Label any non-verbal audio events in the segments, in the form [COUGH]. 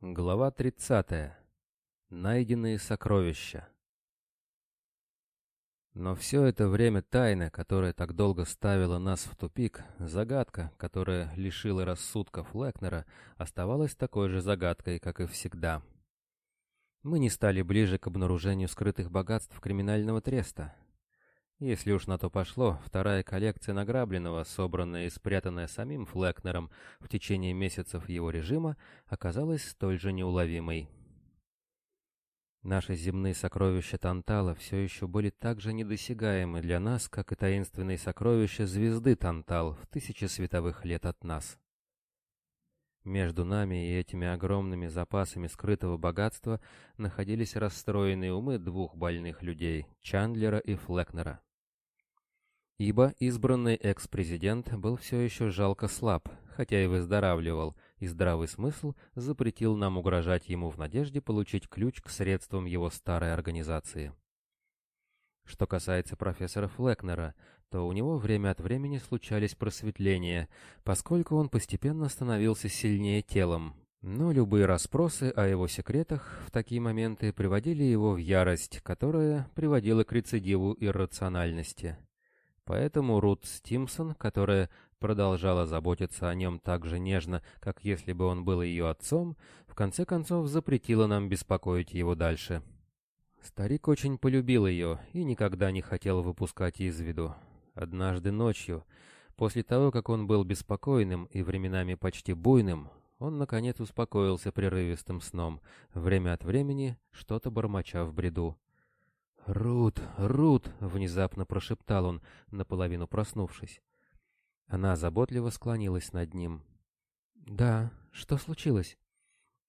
Глава 30. Найденные сокровища. Но все это время тайна, которая так долго ставила нас в тупик, загадка, которая лишила рассудков Лекнера, оставалась такой же загадкой, как и всегда. Мы не стали ближе к обнаружению скрытых богатств криминального треста. Если уж на то пошло, вторая коллекция награбленного, собранная и спрятанная самим Флекнером в течение месяцев его режима, оказалась столь же неуловимой. Наши земные сокровища Тантала все еще были так же недосягаемы для нас, как и таинственные сокровища звезды Тантал в тысячи световых лет от нас. Между нами и этими огромными запасами скрытого богатства находились расстроенные умы двух больных людей, Чандлера и Флекнера ибо избранный экс-президент был все еще жалко слаб, хотя и выздоравливал, и здравый смысл запретил нам угрожать ему в надежде получить ключ к средствам его старой организации. Что касается профессора Флекнера, то у него время от времени случались просветления, поскольку он постепенно становился сильнее телом. Но любые расспросы о его секретах в такие моменты приводили его в ярость, которая приводила к рецидиву иррациональности. Поэтому Рут Стимсон, которая продолжала заботиться о нем так же нежно, как если бы он был ее отцом, в конце концов запретила нам беспокоить его дальше. Старик очень полюбил ее и никогда не хотел выпускать из виду. Однажды ночью, после того, как он был беспокойным и временами почти буйным, он, наконец, успокоился прерывистым сном, время от времени что-то бормоча в бреду. «Рут, Рут!» — внезапно прошептал он, наполовину проснувшись. Она заботливо склонилась над ним. «Да, что случилось?»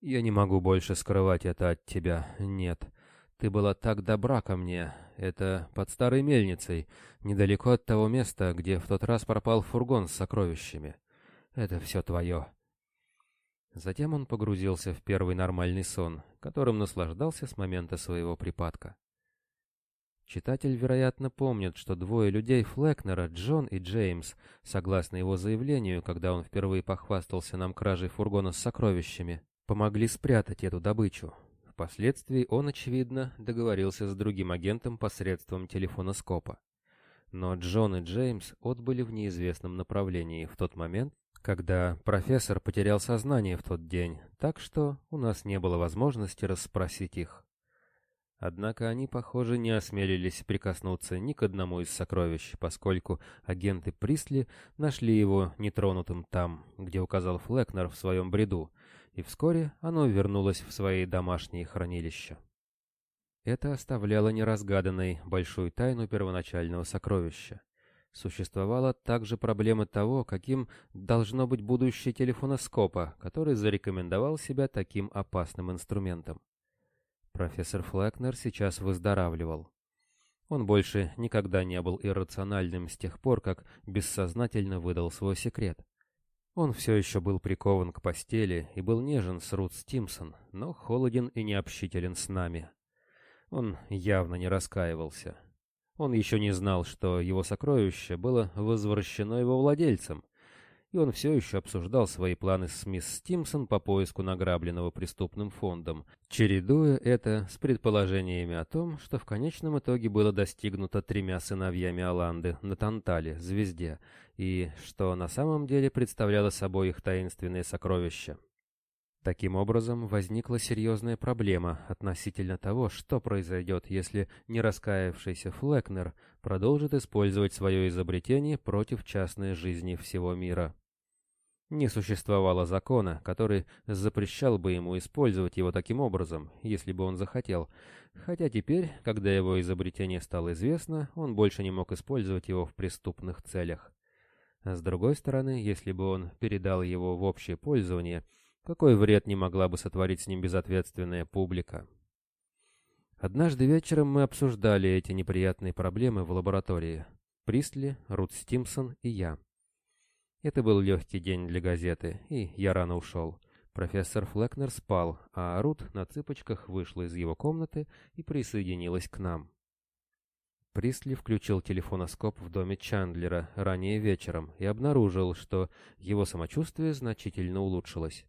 «Я не могу больше скрывать это от тебя, нет. Ты была так добра ко мне. Это под старой мельницей, недалеко от того места, где в тот раз пропал фургон с сокровищами. Это все твое». Затем он погрузился в первый нормальный сон, которым наслаждался с момента своего припадка. Читатель, вероятно, помнит, что двое людей Флекнера, Джон и Джеймс, согласно его заявлению, когда он впервые похвастался нам кражей фургона с сокровищами, помогли спрятать эту добычу. Впоследствии он, очевидно, договорился с другим агентом посредством телефона Скопа. Но Джон и Джеймс отбыли в неизвестном направлении в тот момент, когда профессор потерял сознание в тот день, так что у нас не было возможности расспросить их. Однако они, похоже, не осмелились прикоснуться ни к одному из сокровищ, поскольку агенты Присли нашли его нетронутым там, где указал Флекнер в своем бреду, и вскоре оно вернулось в свои домашние хранилища. Это оставляло неразгаданной большую тайну первоначального сокровища. Существовала также проблема того, каким должно быть будущее телефоноскопа, который зарекомендовал себя таким опасным инструментом. Профессор Флекнер сейчас выздоравливал. Он больше никогда не был иррациональным с тех пор, как бессознательно выдал свой секрет. Он все еще был прикован к постели и был нежен с Рут Стимсон, но холоден и необщителен с нами. Он явно не раскаивался. Он еще не знал, что его сокровище было возвращено его владельцам, и он все еще обсуждал свои планы с мисс Стимсон по поиску награбленного преступным фондом, чередуя это с предположениями о том, что в конечном итоге было достигнуто тремя сыновьями Аланды на Тантале, звезде, и что на самом деле представляло собой их таинственные сокровища. Таким образом, возникла серьезная проблема относительно того, что произойдет, если нераскаявшийся Флекнер продолжит использовать свое изобретение против частной жизни всего мира. Не существовало закона, который запрещал бы ему использовать его таким образом, если бы он захотел, хотя теперь, когда его изобретение стало известно, он больше не мог использовать его в преступных целях. с другой стороны, если бы он передал его в общее пользование – какой вред не могла бы сотворить с ним безответственная публика? Однажды вечером мы обсуждали эти неприятные проблемы в лаборатории. Пристли, Рут Стимсон и я. Это был легкий день для газеты, и я рано ушел. Профессор Флекнер спал, а Рут на цыпочках вышла из его комнаты и присоединилась к нам. Присли включил телефоноскоп в доме Чандлера ранее вечером и обнаружил, что его самочувствие значительно улучшилось.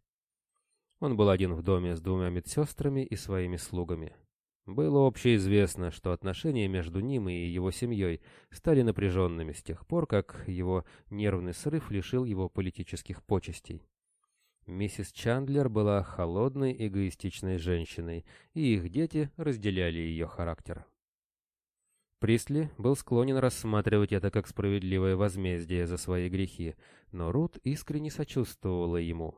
Он был один в доме с двумя медсестрами и своими слугами. Было общеизвестно, что отношения между ним и его семьей стали напряженными с тех пор, как его нервный срыв лишил его политических почестей. Миссис Чандлер была холодной, эгоистичной женщиной, и их дети разделяли ее характер. Присли был склонен рассматривать это как справедливое возмездие за свои грехи, но Рут искренне сочувствовала ему.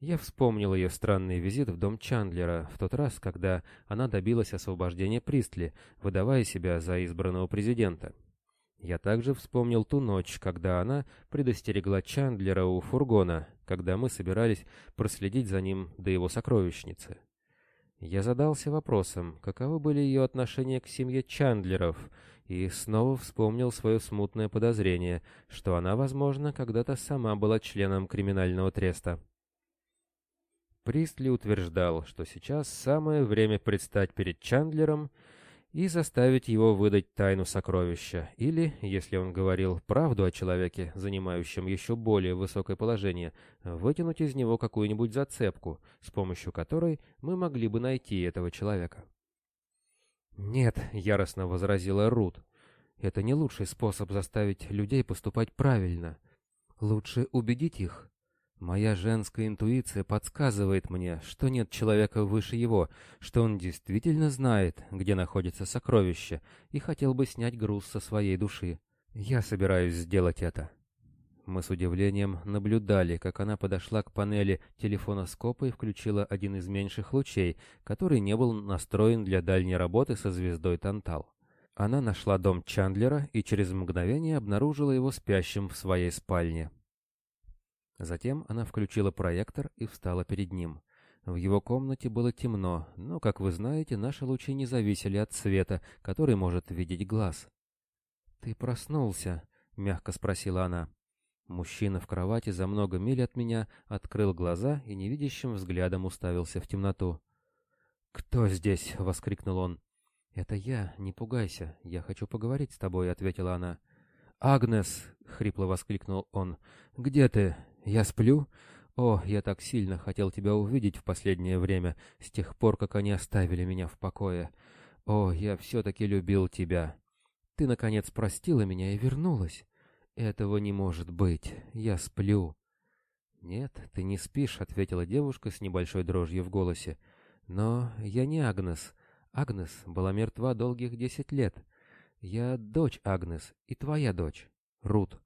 Я вспомнил ее странный визит в дом Чандлера в тот раз, когда она добилась освобождения Пристли, выдавая себя за избранного президента. Я также вспомнил ту ночь, когда она предостерегла Чандлера у фургона, когда мы собирались проследить за ним до его сокровищницы. Я задался вопросом, каковы были ее отношения к семье Чандлеров, и снова вспомнил свое смутное подозрение, что она, возможно, когда-то сама была членом криминального треста. Пристли утверждал, что сейчас самое время предстать перед Чандлером и заставить его выдать тайну сокровища, или, если он говорил правду о человеке, занимающем еще более высокое положение, вытянуть из него какую-нибудь зацепку, с помощью которой мы могли бы найти этого человека. «Нет», — яростно возразила Рут, — «это не лучший способ заставить людей поступать правильно. Лучше убедить их, Моя женская интуиция подсказывает мне, что нет человека выше его, что он действительно знает, где находится сокровище, и хотел бы снять груз со своей души. Я собираюсь сделать это. Мы с удивлением наблюдали, как она подошла к панели телефоноскопа и включила один из меньших лучей, который не был настроен для дальней работы со звездой Тантал. Она нашла дом Чандлера и через мгновение обнаружила его спящим в своей спальне. Затем она включила проектор и встала перед ним. В его комнате было темно, но, как вы знаете, наши лучи не зависели от света, который может видеть глаз. «Ты проснулся?» — мягко спросила она. Мужчина в кровати за много миль от меня открыл глаза и невидящим взглядом уставился в темноту. «Кто здесь?» — воскликнул он. «Это я, не пугайся, я хочу поговорить с тобой», — ответила она. «Агнес!» — хрипло воскликнул он. «Где ты? Я сплю? О, я так сильно хотел тебя увидеть в последнее время, с тех пор, как они оставили меня в покое. О, я все-таки любил тебя. Ты, наконец, простила меня и вернулась. Этого не может быть. Я сплю. Нет, ты не спишь, ответила девушка с небольшой дрожью в голосе. Но я не Агнес. Агнес была мертва долгих десять лет. Я дочь Агнес и твоя дочь, Рут.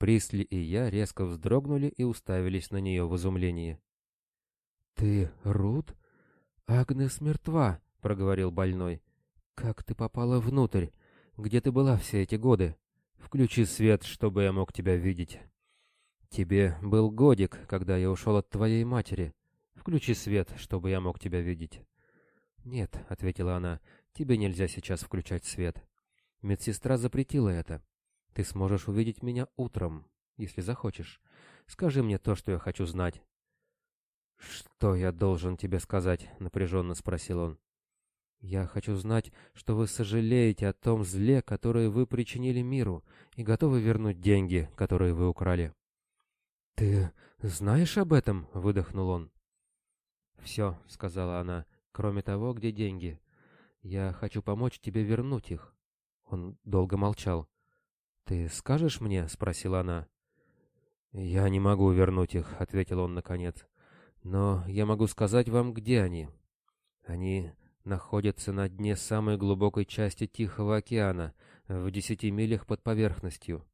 Присли и я резко вздрогнули и уставились на нее в изумлении. «Ты Рут? Агнес мертва», — проговорил больной. «Как ты попала внутрь? Где ты была все эти годы? Включи свет, чтобы я мог тебя видеть». «Тебе был годик, когда я ушел от твоей матери. Включи свет, чтобы я мог тебя видеть». «Нет», — ответила она, — «тебе нельзя сейчас включать свет. Медсестра запретила это. Ты сможешь увидеть меня утром, если захочешь. Скажи мне то, что я хочу знать. «Что я должен тебе сказать?» — напряженно спросил он. «Я хочу знать, что вы сожалеете о том зле, которое вы причинили миру, и готовы вернуть деньги, которые вы украли». «Ты знаешь об этом?» — выдохнул он. «Все», — сказала она, — «кроме того, где деньги. Я хочу помочь тебе вернуть их». Он долго молчал. «Ты скажешь мне?» — спросила она. «Я не могу вернуть их», — ответил он наконец. «Но я могу сказать вам, где они. Они находятся на дне самой глубокой части Тихого океана, в десяти милях под поверхностью».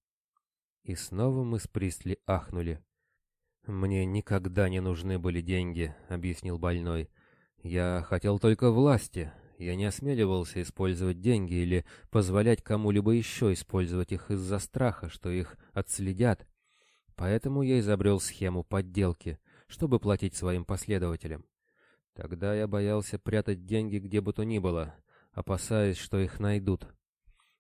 И снова мы с Присли ахнули. «Мне никогда не нужны были деньги», — объяснил больной. «Я хотел только власти, я не осмеливался использовать деньги или позволять кому-либо еще использовать их из-за страха, что их отследят. Поэтому я изобрел схему подделки, чтобы платить своим последователям. Тогда я боялся прятать деньги где бы то ни было, опасаясь, что их найдут.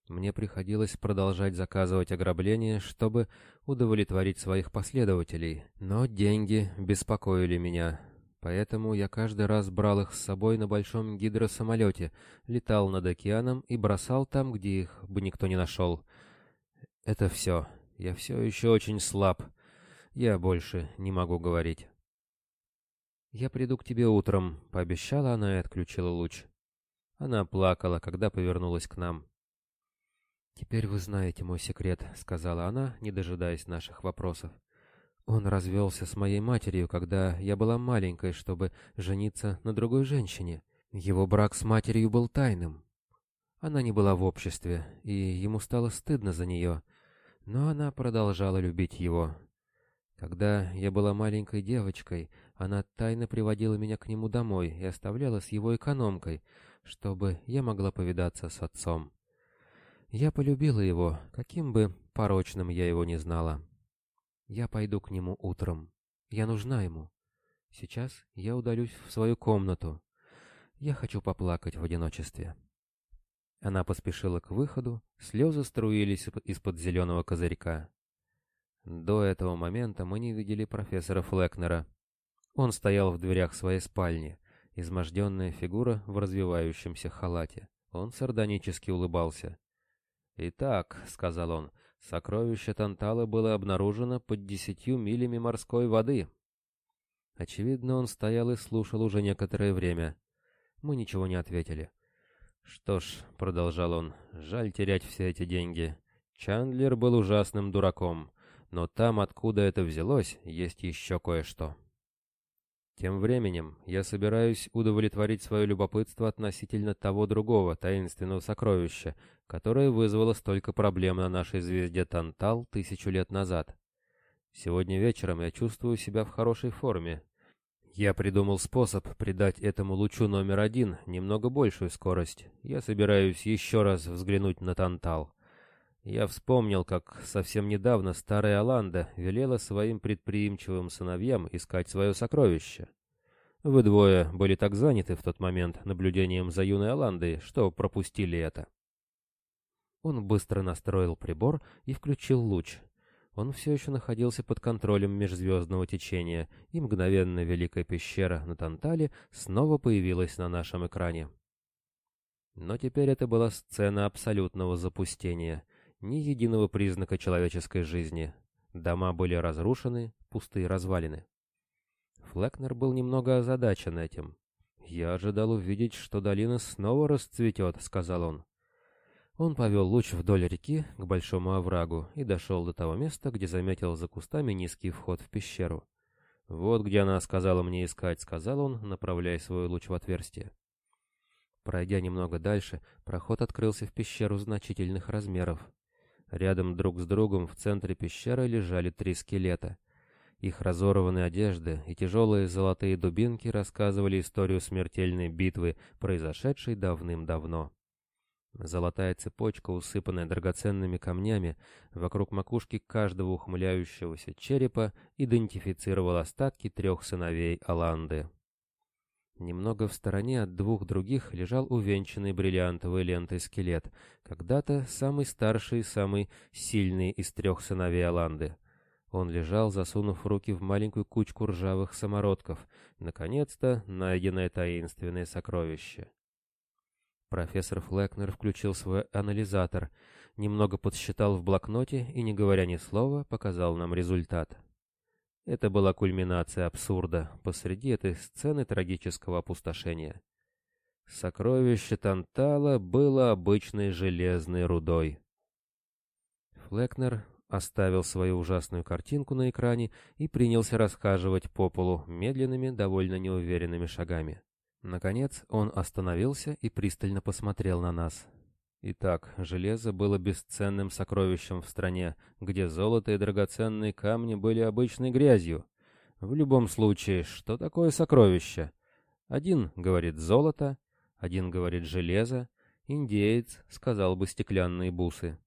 Мне приходилось продолжать заказывать ограбления, чтобы удовлетворить своих последователей, но деньги беспокоили меня, Поэтому я каждый раз брал их с собой на большом гидросамолете, летал над океаном и бросал там, где их бы никто не нашел. Это все. Я все еще очень слаб. Я больше не могу говорить. «Я приду к тебе утром», — пообещала она и отключила луч. Она плакала, когда повернулась к нам. «Теперь вы знаете мой секрет», — сказала она, не дожидаясь наших вопросов. «Он развелся с моей матерью, когда я была маленькой, чтобы жениться на другой женщине. Его брак с матерью был тайным. Она не была в обществе, и ему стало стыдно за нее, но она продолжала любить его. Когда я была маленькой девочкой, она тайно приводила меня к нему домой и оставляла с его экономкой, чтобы я могла повидаться с отцом. Я полюбила его, каким бы порочным я его не знала. Я пойду к нему утром. Я нужна ему. Сейчас я удалюсь в свою комнату. Я хочу поплакать в одиночестве. Она поспешила к выходу, слезы струились из-под зеленого козырька. До этого момента мы не видели профессора Флекнера. Он стоял в дверях своей спальни, изможденная фигура в развивающемся халате. Он сардонически улыбался. «Итак», — сказал он, — «сокровище Тантала было обнаружено под десятью милями морской воды». Очевидно, он стоял и слушал уже некоторое время. Мы ничего не ответили. «Что ж», — продолжал он, — «жаль терять все эти деньги. Чандлер был ужасным дураком. Но там, откуда это взялось, есть еще кое-что. Тем временем я собираюсь удовлетворить свое любопытство относительно того другого таинственного сокровища, которое вызвало столько проблем на нашей звезде Тантал тысячу лет назад. Сегодня вечером я чувствую себя в хорошей форме. Я придумал способ придать этому лучу номер один немного большую скорость. Я собираюсь еще раз взглянуть на Тантал. Я вспомнил, как совсем недавно старая Аланда велела своим предприимчивым сыновьям искать свое сокровище. Вы двое были так заняты в тот момент наблюдением за юной Аландой, что пропустили это. Он быстро настроил прибор и включил луч. Он все еще находился под контролем межзвездного течения, и мгновенно Великая пещера на Тантале снова появилась на нашем экране. Но теперь это была сцена абсолютного запустения — ни единого признака человеческой жизни. Дома были разрушены, пустые развалины. Флекнер был немного озадачен этим. «Я ожидал увидеть, что долина снова расцветет», — сказал он. Он повел луч вдоль реки к большому оврагу и дошел до того места, где заметил за кустами низкий вход в пещеру. «Вот где она сказала мне искать», — сказал он, направляя свой луч в отверстие. Пройдя немного дальше, проход открылся в пещеру значительных размеров. Рядом друг с другом в центре пещеры лежали три скелета. Их разорванные одежды и тяжелые золотые дубинки рассказывали историю смертельной битвы, произошедшей давным-давно. Золотая цепочка, усыпанная драгоценными камнями, вокруг макушки каждого ухмыляющегося черепа идентифицировал остатки трех сыновей Аланды. Немного в стороне от двух других лежал увенчанный бриллиантовой лентой скелет, когда-то самый старший и самый сильный из трех сыновей Аланды. Он лежал, засунув руки в маленькую кучку ржавых самородков. Наконец-то найденное таинственное сокровище. Профессор Флекнер включил свой анализатор, немного подсчитал в блокноте и, не говоря ни слова, показал нам результат. Это была кульминация абсурда посреди этой сцены трагического опустошения. Сокровище Тантала было обычной железной рудой. Флекнер оставил свою ужасную картинку на экране и принялся расхаживать по полу медленными, довольно неуверенными шагами. Наконец он остановился и пристально посмотрел на нас. Итак, железо было бесценным сокровищем в стране, где золото и драгоценные камни были обычной грязью. В любом случае, что такое сокровище? Один говорит золото, один говорит железо, индеец сказал бы стеклянные бусы.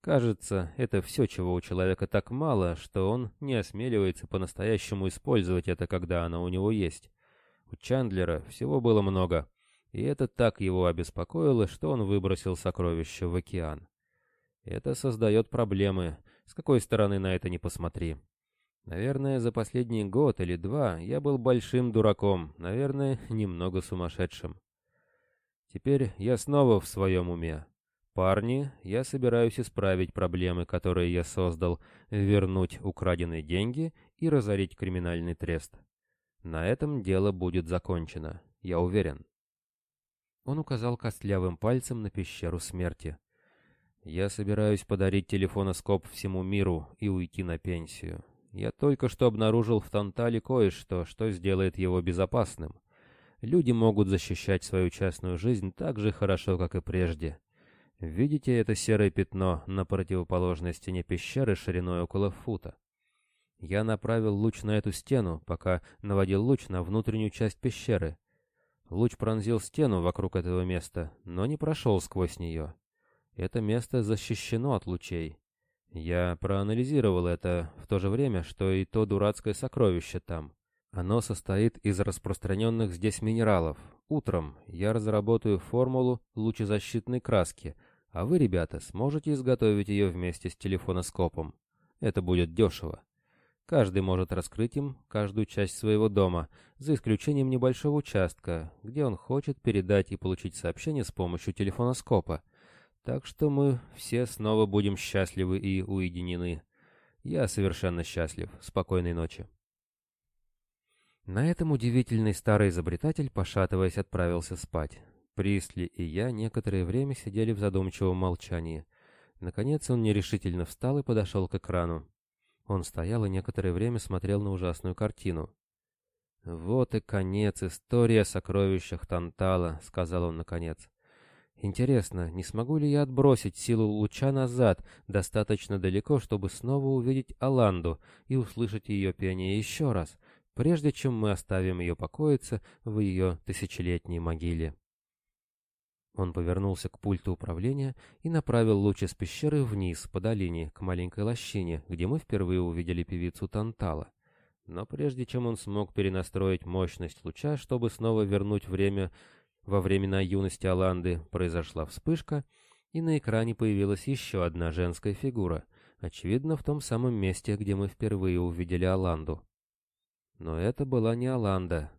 Кажется, это все, чего у человека так мало, что он не осмеливается по-настоящему использовать это, когда оно у него есть. У Чандлера всего было много, и это так его обеспокоило, что он выбросил сокровище в океан. Это создает проблемы, с какой стороны на это не посмотри. Наверное, за последний год или два я был большим дураком, наверное, [LAUGHS] немного сумасшедшим. Теперь я снова в своем уме. Парни, я собираюсь исправить проблемы, которые я создал, вернуть украденные деньги и разорить криминальный трест. На этом дело будет закончено, я уверен. Он указал костлявым пальцем на пещеру смерти. Я собираюсь подарить телефоноскоп всему миру и уйти на пенсию. Я только что обнаружил в Тантале кое-что, что сделает его безопасным. Люди могут защищать свою частную жизнь так же хорошо, как и прежде. Видите это серое пятно на противоположной стене пещеры шириной около фута? Я направил луч на эту стену, пока наводил луч на внутреннюю часть пещеры. Луч пронзил стену вокруг этого места, но не прошел сквозь нее. Это место защищено от лучей. Я проанализировал это в то же время, что и то дурацкое сокровище там. Оно состоит из распространенных здесь минералов. Утром я разработаю формулу лучезащитной краски, а вы, ребята, сможете изготовить ее вместе с телефоноскопом. Это будет дешево. Каждый может раскрыть им каждую часть своего дома, за исключением небольшого участка, где он хочет передать и получить сообщение с помощью телефоноскопа. Так что мы все снова будем счастливы и уединены. Я совершенно счастлив. Спокойной ночи. На этом удивительный старый изобретатель, пошатываясь, отправился спать. Присли и я некоторое время сидели в задумчивом молчании. Наконец он нерешительно встал и подошел к экрану. Он стоял и некоторое время смотрел на ужасную картину. «Вот и конец, история о сокровищах Тантала», — сказал он наконец. Интересно, не смогу ли я отбросить силу луча назад достаточно далеко, чтобы снова увидеть Аланду и услышать ее пение еще раз, прежде чем мы оставим ее покоиться в ее тысячелетней могиле? Он повернулся к пульту управления и направил луч из пещеры вниз по долине к маленькой лощине, где мы впервые увидели певицу Тантала. Но прежде чем он смог перенастроить мощность луча, чтобы снова вернуть время во времена юности Аланды произошла вспышка, и на экране появилась еще одна женская фигура, очевидно, в том самом месте, где мы впервые увидели Аланду. Но это была не Аланда.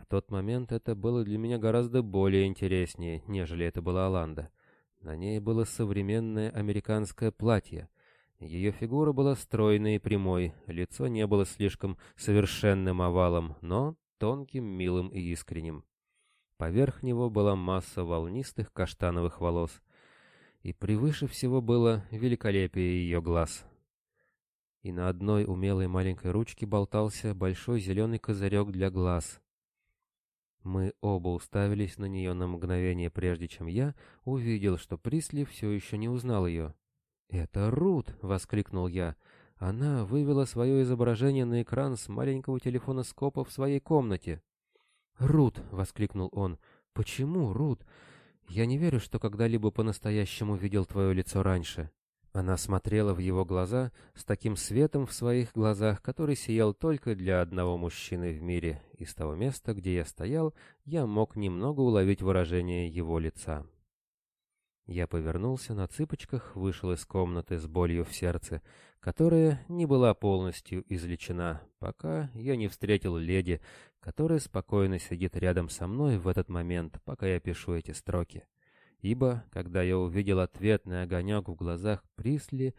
В тот момент это было для меня гораздо более интереснее, нежели это была Аланда. На ней было современное американское платье. Ее фигура была стройной и прямой, лицо не было слишком совершенным овалом, но тонким, милым и искренним. Поверх него была масса волнистых каштановых волос. И превыше всего было великолепие ее глаз. И на одной умелой маленькой ручке болтался большой зеленый козырек для глаз. Мы оба уставились на нее на мгновение, прежде чем я увидел, что Присли все еще не узнал ее. «Это Рут!» — воскликнул я. Она вывела свое изображение на экран с маленького телефона скопа в своей комнате. «Рут!» — воскликнул он. «Почему, Рут? Я не верю, что когда-либо по-настоящему видел твое лицо раньше». Она смотрела в его глаза с таким светом в своих глазах, который сиял только для одного мужчины в мире, и с того места, где я стоял, я мог немного уловить выражение его лица. Я повернулся на цыпочках, вышел из комнаты с болью в сердце, которая не была полностью излечена, пока я не встретил леди, которая спокойно сидит рядом со мной в этот момент, пока я пишу эти строки. Ибо, когда я увидел ответный огонек в глазах Присли,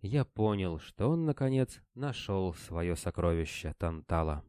я понял, что он, наконец, нашел свое сокровище Тантала.